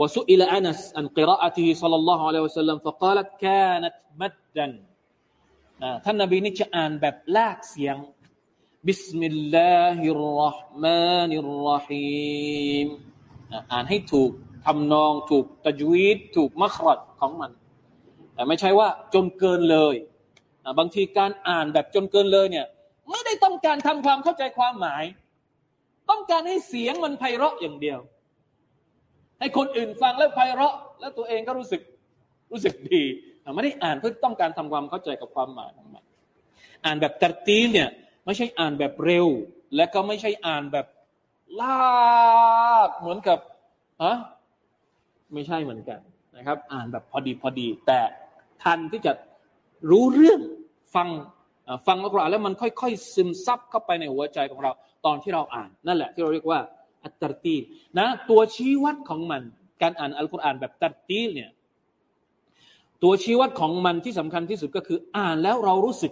Speaker 1: وسئل أنس عن قراءته صلى الله عليه وسلم فقالت كانت مدا ท่านนบีนี่จะอ่านแบบลากเสียง بسم الله الرحمن الرحيم อ่านให้ถูกทำนองถูกตะจวีดถูกมัครัดของมัน แต่ไม่ใช่ว่าจนเกินเลยบางทีการอ่านแบบจนเกินเลยเนี่ยไม่ได้ต้องการทำความเข้าใจความหมาย ต้องการให้เสียงมันไพเราะอย่างเดียว ให้คนอื่นฟังแล้วไพเราะ แล้วตัวเองก็รู้สึกรู้สึกดีไม่ได้อ่านเพื่อต้องการทำความเข้าใจกับความหมายของมันอ่านแบบตัดตีนเนี่ย ไม่ใช่อ่านแบบเร็ว และก็ไม่ใช่อ่านแบบลากเหมือนกับอะไม่ใช่เหมือนกันนะครับ อ่านแบบพอดีพอดี แต่ทันที่จะรู้เรื่องฟังฟังอัลกุรอานแล้วมันค่อยๆ ซึมซับเข้าไปในหัวใจของเรา ตอนที่เราอ่านนั่นแหละ ที่เราเรียกว่าอัตตรตีนะ ตัวชี้วัดของมัน การอ่านอัลกุรอานแบบตัดตีเนี่ยตัวชี้วัดของมันที่สำคัญที่สุดก็คือ อ่านแล้วเรารู้สึก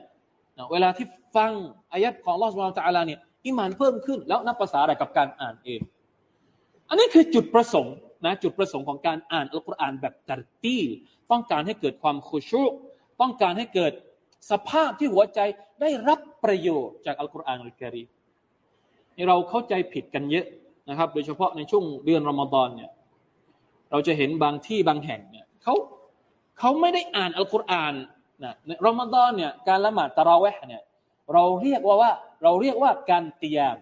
Speaker 1: เวลาที่ฟังอายัดของลอสมาตาลาเนี่ยอิมานเพิ่มขึ้น แล้วนับภาษาอะไรกับการอ่านเอง อันนี้คือจุดประสงค์นะจุดประสงค์ของการอ่านอัลกุรอานแบบตัดตีต้องการให้เกิดความคุชุต้องการให้เกิดสภาพที่หัวใจได้รับประโยชน์จากอัลกุรอานอัลกิรีนี่เราเข้าใจผิดกันเยอะนะครับ โดยเฉพาะในช่วงเดือนรอมฎอนเนี่ยเราจะเห็นบางที่บางแห่งเนี่ยเขาเขาไม่ได้อ่านอัลกุรอาน นะในรอมฎอนเนี่ยการละหมาดตะราเวห์เนี่ยเราเรียกว่าว่าเราเรียกว่าการเตียม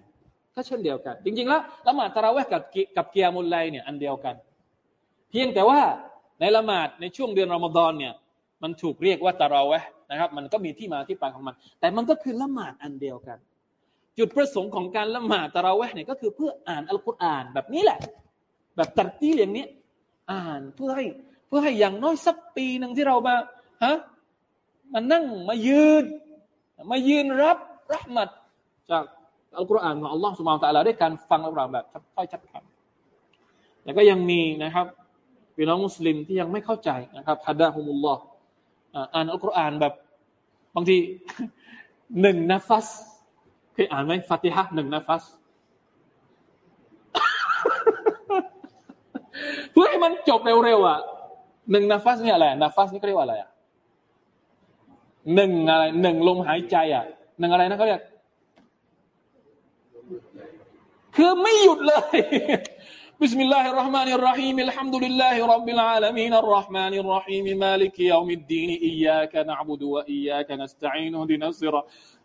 Speaker 1: ก็เช่นเดียวกัน จริง ๆ แล้วละหมาดตะราเวห์กับกับเกียมุลไลเนี่ยอันเดียวกัน เพียงแต่ว่าในละหมาดในช่วงเดือนรอมฎอนเนี่ยมันถูกเรียกว่าตะเราเวะนะครับมันก็มีที่มาที่ไปของมัน แต่มันก็คือละหมาดอันเดียวกัน จุดประสงค์ของการละหมาดตะเราเวะเนี่ยก็คือเพื่ออ่านอัลกุรอานแบบนี้แหละ แบบตัดตีอย่างนี้ อ่านเพื่อให้เพื่อให้อย่างน้อยสักปีหนึ่งที่เรามาฮะ มานั่งมายืน มายืนรับรัหมัดจากอัลกุรอานของอัลลอฮ์สุบานตะลาด้วยการฟังอัลกุรอานแบบถ้อยชัดคำแล้วก็ยังมีนะครับพี่น้องมุสลิมที่ยังไม่เข้าใจนะครับฮัดดะฮุมุลลอฮ์อ่านอัลกุรอานแบบบางทีหนึ่งนัฟัสเคยอ่านไหมฟาติฮะหนึ่งนัฟัสเพื่อให้มันจบเร็วๆอะหนึ่งนัฟัสนี่อะไรนัฟัสนี่เขาเรียกว่าอะไรอะ หนึ่งอะไรหนึ่งลมหายใจอ่ะหนึ่งอะไรนะเขาเรียกคือไม่หยุดเลย بسم الله الرحمن الرحيم الحمد لله رب العالمين الرحمن الرحيم مالك يوم الدين إياك نعبد وإياك نستعين اهدنا الصراط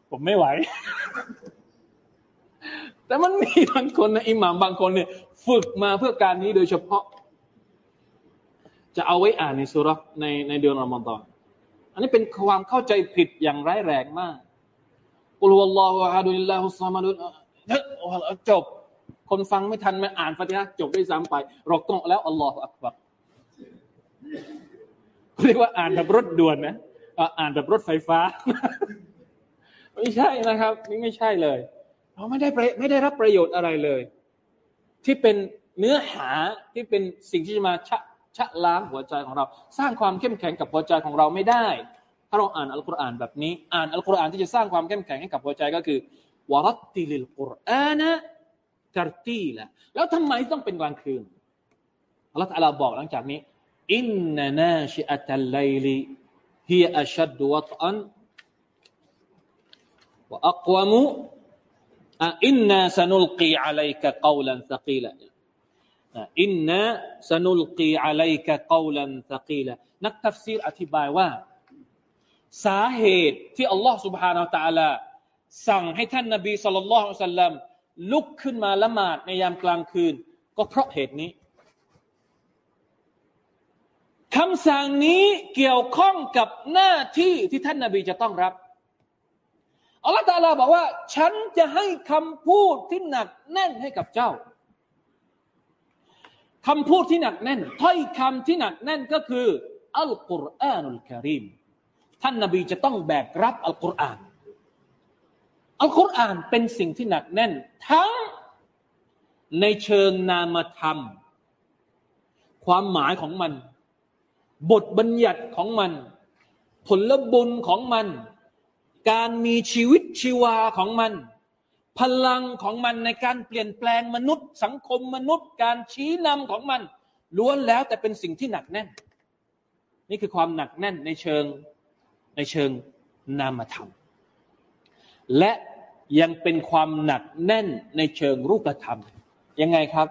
Speaker 1: ผมไม่ไหว แต่มันมีบางคนนะอิหม่ามบางคนเนี่ยฝึกมาเพื่อการนี้โดยเฉพาะ จะเอาไว้อ่านในสุรในในเดือนรอมฎอน อันนี้เป็นความเข้าใจผิดอย่างร้ายแรงมากอุลวัลลอฮฺฮะดุลิลลาฮุสซามาดุจบ คนฟังไม่ทันมาอ่านฟาติฮะจบได้ซ้ำไปรอกต้องแล้วอัลลอฮฺอักบัรเรียกว่าอ่านแบบรถด่วนนะอ่านแบบรถไฟฟ้า ไม่ใช่นะครับ นี่ไม่ใช่เลย เราไม่ได้ไม่ได้รับประโยชน์อะไรเลย ที่เป็นเนื้อหาที่เป็นสิ่งที่จะมาชะ ชะล้างหัวใจของเรา สร้างความเข้มแข็งกับหัวใจของเราไม่ได้ ถ้าเราอ่านอัลกุรอานแบบนี้ อ่านอัลกุรอานที่จะสร้างความเข้มแข็งให้กับหัวใจก็คือวรัตติลิลกุรอานะตรตีละแล้วทำไมต้องเป็นกลางคืนอัลลอฮฺลาบอกหลังจากนี้อินนานาชิอัตัลไลลีฮีอัชัดวัตอันวะอักวมุอินนาสนุลกีอะลัยกะกาวลันสกีละ อินนาสนุลกีอะลัยกะกาวลันสกีละนักทัฟซีรอธิบายว่า สาเหตุที่อัลลอฮฺ سبحانه และ تعالى สั่งให้ท่านนบีสุลต่านละฮ์สัลลัมลุกขึ้นมาละหมาดในยามกลางคืน ก็เพราะเหตุนี้คำสั่งนี้เกี่ยวข้องกับหน้าที่ที่ท่านนาบีจะต้องรับอัลลอฮฺตาลาบอกว่า ฉันจะให้คำพูดที่หนักแน่นให้กับเจ้า คำพูดที่หนักแน่นถ้อยคำที่หนักแน่นก็คืออัลกุรอานุลกิริมท่านนาบีจะต้องแบกรับอัลกุรอาน อัลกุรอานเป็นสิ่งที่หนักแน่น ทั้งในเชิงนามธรรม ความหมายของมัน บทบัญญัติของมัน ผลบุญของมัน การมีชีวิตชีวาของมัน พลังของมันในการเปลี่ยนแปลงมนุษย์ สังคมมนุษย์การชี้นำของมัน ล้วนแล้วแต่เป็นสิ่งที่หนักแน่น นี่คือความหนักแน่นในเชิงในเชิงนามธรรม และยังเป็นความหนักแน่นในเชิงรูปธรรม ยังไงครับ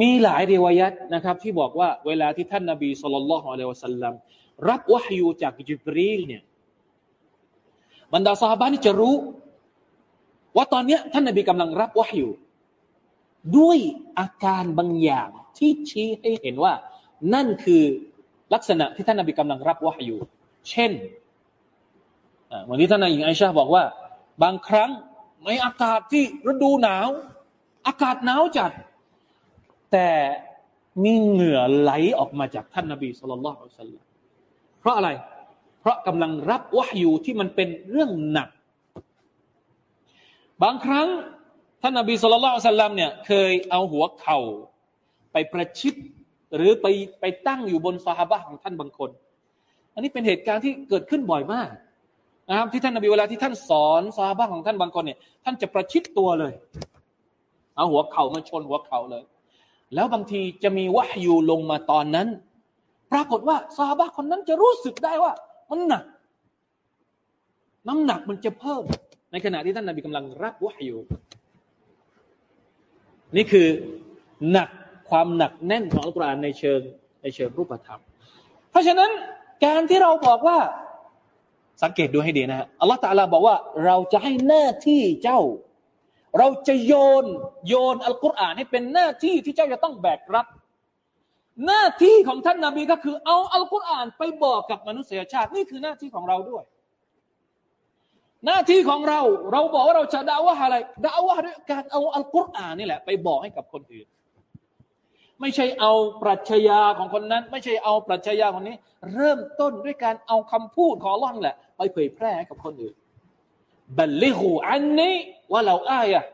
Speaker 1: มีหลายเรวยัตนะครับ ที่บอกว่าเวลาที่ท่านนาบีสุลต่านละฮ์อะลัยวะสัลลัมรับวะฮยูจากจิบรีลเนี่ยบรรดาสหานี่จะรู้ ว่าตอนนี้ท่านนบีกำลังรับวะฮยูด้วยอาการบางอย่างที่ชี้ให้เห็นว่า นั่นคือลักษณะที่ท่านนบีกำลังรับวะฮยูเช่นวันนี้ท่านนายหญิงไอชาบอกว่า บางครั้งในอากาศที่ฤดูหนาว อากาศหนาวจัด แต่มีเหงื่อไหลออกมาจากท่านนบีสุลต่านละเพราะอะไร เพราะกำลังรับวะอยู่ที่มันเป็นเรื่องหนัก บางครั้งท่านนบีสุลต่านสัลลัมเนี่ยเคยเอาหัวเข่าไปประชิดหรือไปไปตั้งอยู่บนซาฮาบะของท่านบางคน อันนี้เป็นเหตุการณ์ที่เกิดขึ้นบ่อยมากนะครับที่ท่านนบีเวลาที่ท่านสอนซาบ้าของท่านบางคนเนี่ยท่านจะประชิดตัวเลย เอาหัวเข่ามาชนหัวเข่าเลย แล้วบางทีจะมีวะฮยูลงมาตอนนั้น ปรากฏว่าซาบะคนนั้นจะรู้สึกได้ว่า มันหนัก น้ำหนักมันจะเพิ่ม ในขณะที่ท่านนบีกำลังรับวะฮยูนี่คือหนักความหนักแน่นของอัลกุรอานในเชิงในเชิงรูปธรรม เพราะฉะนั้นการที่เราบอกว่าสังเกตดูให้ดีนะฮะอัลลอฮฺตาลาบอกว่าเราจะให้หน้าที่เจ้า เราจะโยนโยนอัลกุรอานให้เป็นหน้าที่ที่เจ้าจะต้องแบกรับ หน้าที่ของท่านนาบีก็คือ เอาอัลกุรอานไปบอกกับมนุษยชาติ นี่คือหน้าที่ของเราด้วย หน้าที่ของเรา เราบอกว่าเราจะด่าว่าอะไรด่าว่าด้วยการเอาอัลกุรอานนี่แหละ ไปบอกให้กับคนอื่น ไม่ใช่เอาปรัชญาของคนนั้น ไม่ใช่เอาปรัชญาคนนี้ เริ่มต้นด้วยการเอาคำพูดของล่องแหละ ไปเผยแพร่ให้กับคนอื่นบัลลิหูอันนี้ว่าเราอายะ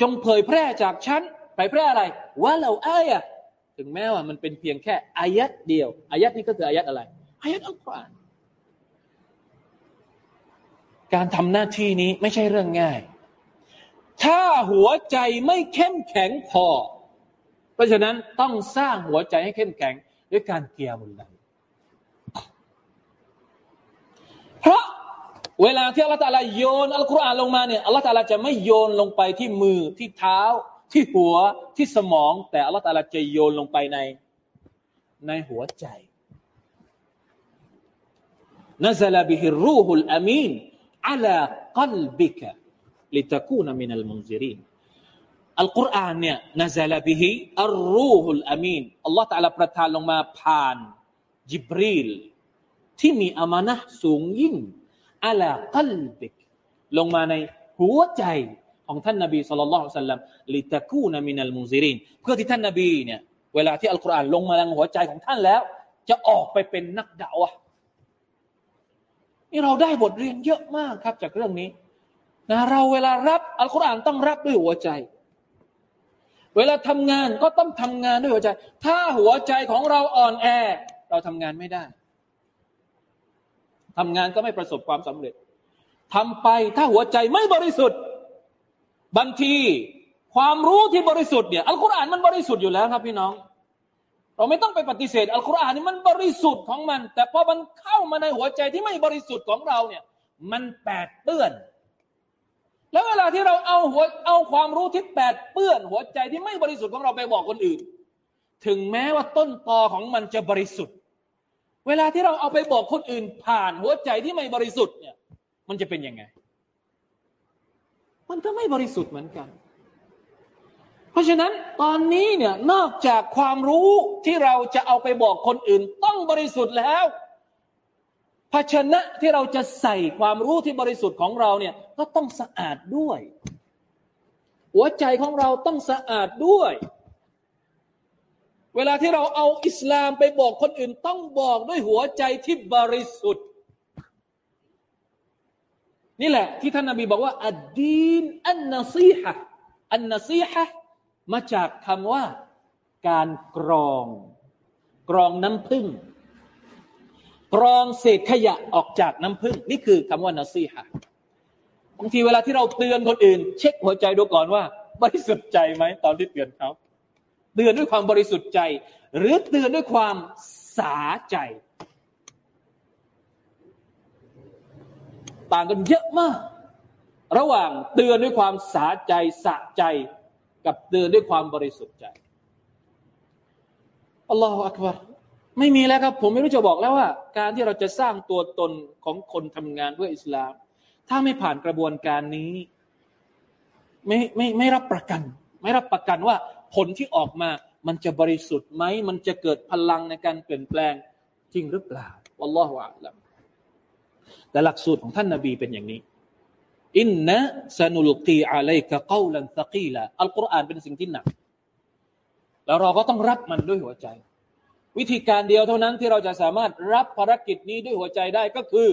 Speaker 1: จงเผยแพร่จากฉันเผยแพร่อะไรว่าเราอายะถึงแม้ว่ามันเป็นเพียงแค่อายัดเดียวอายัดนี้ก็คืออายัดอะไรอายัดอัลกุรอาน การทำหน้าที่นี้ไม่ใช่เรื่องง่าย ถ้าหัวใจไม่เข้มแข็งพอ เพราะฉะนั้นต้องสร้างหัวใจให้เข้มแข็งด้วยการเกียร์บุนไลเพราะเวลาที่อัลลอฮฺตาลาโยนอัลกุรอานลงมาเนี่ยอัลลอฮฺตาลาจะไม่โยนลงไปที่มือที่เท้า ที่หัวที่สมอง แต่อัลลอฮฺตาลาจะโยนลงไปในในหัวใจนั่นซาลาบิฮิรูฮุลอามีน ลกุรอานเนี่ยนะซาลบิฮิอัลรูฮุลอามีนอัลลอฮฺตะลาประทานลงมาผ่านจิบรีลที่มีอามานะสูงยิ่งอัลากัลบิกลงมาในหัวใจของท่านนบีสุลต่านสัลลัมลิตะกูนามินัลมุซิรินเพื่อที่ท่านนบีเนี่ยเวลาที่อัลกุรอานลงมาในหัวใจของท่านแล้ว จะออกไปเป็นนักด่าวะ นี่เราได้บทเรียนเยอะมากครับ จากเรื่องนี้นะเราเวลารับอัลกุรอานต้องรับด้วยหัวใจ เวลาทำงานก็ต้องทำงานด้วยหัวใจ ถ้าหัวใจของเราอ่อนแอ เราทำงานไม่ได้ทำงานก็ไม่ประสบความสำเร็จทำไปถ้าหัวใจไม่บริสุทธิ์บางทีความรู้ที่บริสุทธิ์เนี่ยอัลกุรอานมันบริสุทธิ์อยู่แล้วครับพี่น้อง เราไม่ต้องไปปฏิเสธอัลกุรอานนี่มันบริสุทธิ์ของมัน แต่พอมันเข้ามาในหัวใจที่ไม่บริสุทธิ์ของเราเนี่ย มันแปดเปื้อน แล้วเวลาที่เราเอาหัวเอาความรู้ที่แปดเปื้อน หัวใจที่ไม่บริสุทธิ์ของเราไปบอกคนอื่น ถึงแม้ว่าต้นตอของมันจะบริสุทธิ์ เวลาที่เราเอาไปบอกคนอื่น ผ่านหัวใจที่ไม่บริสุทธิ์เนี่ย มันจะเป็นยังไง มันก็ไม่บริสุทธิ์เหมือนกัน เพราะฉะนั้นตอนนี้เนี่ยนอกจากความรู้ที่เราจะเอาไปบอกคนอื่น ต้องบริสุทธิ์แล้วภาชนะที่เราจะใส่ความรู้ที่บริสุทธิ์ของเราเนี่ยก็ต้องสะอาดด้วย หัวใจของเราต้องสะอาดด้วย เวลาที่เราเอาอิสลามไปบอกคนอื่น ต้องบอกด้วยหัวใจที่บริสุทธิ์ นี่แหละ ที่ท่านนาบีบอกว่าอัดดีนอันนซีฮะอันนซีฮะ มาจากคำว่า การกรอง กรองน้ำพึ่งกรองเศษขยะออกจากน้ำพึ่งนี่คือคำว่านซีฮะบางทีเวลาที่เราเตือนคนอื่น เช็คหัวใจดูก่อนว่า บริสุทธิ์ใจไหมตอนที่เตือนเขาเตือนด้วยความบริสุทธิ์ใจ หรือเตือนด้วยความสาใจ ต่างกันเยอะมาก ระหว่างเตือนด้วยความสาใจสะใจ กับเตือนด้วยความบริสุทธิ์ใจอัลลอฮฺอักบารไม่มีแล้วครับ ผมไม่รู้จะบอกแล้วว่า การที่เราจะสร้างตัวตนของคนทำงานเพื่ออิสลาม ถ้าไม่ผ่านกระบวนการนี้ ไม่ไม่ไม่รับประกัน ไม่รับประกันว่าผลที่ออกมา มันจะบริสุทธิ์ไหม มันจะเกิดพลังในการเปลี่ยนแปลงจริงหรือเปล่าวัลลอฮฺอัลลัมแต่หลักสูตรของท่านนาบีเป็นอย่างนี้ อินนะสนุลกีอะลัยกะกาลันตะกีละอัลกุรอานเป็นสิ่งที่หนัก แล้วเราก็ต้องรับมันด้วยหัวใจ วิธีการเดียวเท่านั้นที่เราจะสามารถรับภารกิจนี้ด้วยหัวใจได้ก็คือ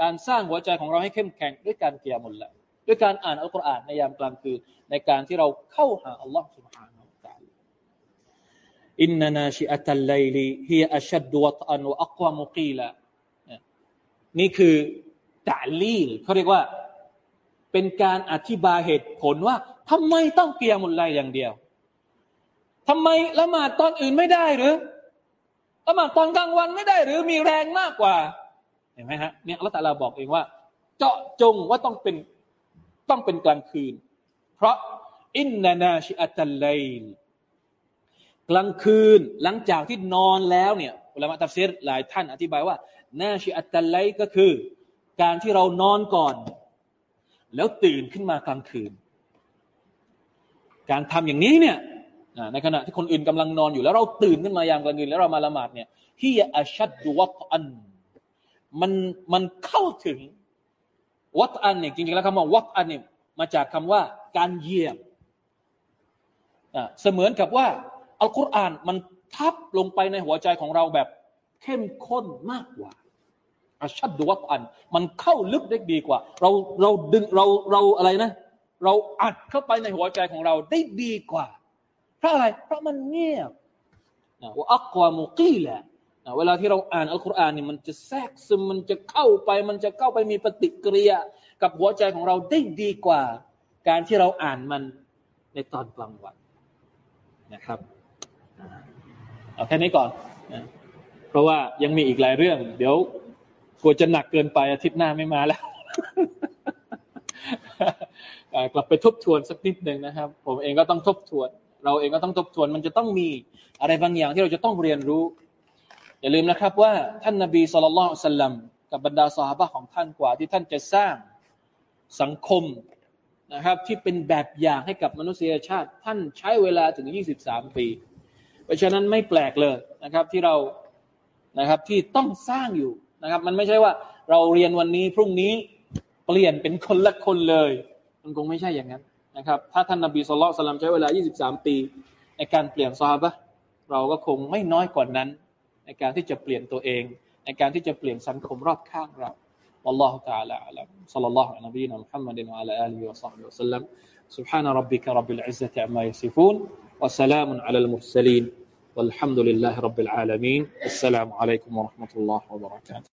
Speaker 1: การสร้างหัวใจของเราให้เข้มแข็งด้วยการเกียรมุลละด้วยการอ่านอัลกุรอานในยามกลางคืนในการที่เราเข้าหาอัลลอฮฺสุบฮาอินนานาชิอัตัลไลลีฮีอัชัดวะตันวะอักวามุกีละนี่คือตะลีลเขาเรียกว่า เป็นการอธิบายเหตุผลว่าทำไมต้องเกียรมุลไลอย่างเดียวทำไมละหมาดตอนอื่นไม่ได้หรือละหมาดตอนกลางวันไม่ได้หรือมีแรงมากกว่า เห็นไหมฮะเนี่ยอัลลอฮฺตาลาบอกเองว่า เจาะจงว่าต้องเป็นต้องเป็นกลางคืน เพราะอินนานาชิอัตัลไลกลางคืนหลังจากที่นอนแล้วเนี่ยอุลามะตัฟซีรหลายท่านอธิบายว่านาชิอัตตัลไลก็คือ การที่เรานอนก่อน แล้วตื่นขึ้นมากลางคืน การทำอย่างนี้เนี่ยในขณะที่คนอื่นกำลังนอนอยู่แล้วเราตื่นขึ้นมายามกลางคืนแล้วเรามาละหมาดเนี่ยฮียอัชัดดูวัตอันมันมันเข้าถึงวัตอันเนี่ยจริงๆแล้วคำว่าวัตอันเนี่ยมาจากคำว่าการเยี่ยมเสมือนกับว่าอัลกุรอานมันทับลงไปในหัวใจของเราแบบเข้มข้นมากกว่า อัชัดดูวัตอัน มันเข้าลึกได้ดีกว่า เราเราดึงเราเราอะไรนะ เราอัดเข้าไปในหัวใจของเราได้ดีกว่า เพราะอะไร เพราะมันเงียบว่าอักวามุกีแหละเวลาที่เราอ่านอัลกุรอานเนี่ยมันจะแทรกซึมมันจะเข้าไป มันจะเข้าไปมีปฏิกิริยากับหัวใจของเราได้ดีกว่า การที่เราอ่านมันในตอนกลางวันนะครับเอาแค่นี้ก่อนนะเพราะว่ายังมีอีกหลายเรื่อง เดี๋ยว ลัวจะหนักเกินไปอาทิตย์หน้าไม่มาแล้วกลับไปทบทวนสักนิดหนึ่งนะครับ ผมเองก็ต้องทบทวน เราเองก็ต้องทบทวน มันจะต้องมีอะไรบางอย่างที่เราจะต้องเรียนรู้ อย่าลืมนะครับว่าท่านนบีสุลต่านสัลลัมกับบรรดาสหายของท่านกว่าที่ท่านจะสร้างสังคมนะครับ ที่เป็นแบบอย่างให้กับมนุษยชาติ ท่านใช้เวลาถึง 23 ปี เพราะฉะนั้นไม่แปลกเลยนะครับที่เรานะครับที่ต้องสร้างอยู่ นะครับ มันไม่ใช่ว่าเราเรียนวันนี้พรุ่งนี้เปลี่ยนเป็นคนละคนเลย มันคงไม่ใช่อย่างนั้นนะครับ ถ้าท่านนบีสุลต่านใช้เวลา 23 ปี ในการเปลี่ยนซาบะเราก็คงไม่น้อยกว่านั้น ในการที่จะเปลี่ยนตัวเอง ในการที่จะเปลี่ยนสังคมรอบข้างเรา والله تعالى أعلم صلى الله على نبينا محمد وعلى آله وصحبه وسلم سبحان ربك رب العزة عما يصفون وسلام على المرسلين والحمد لله رب العالمين السلام عليكم ورحمة الله وبركاته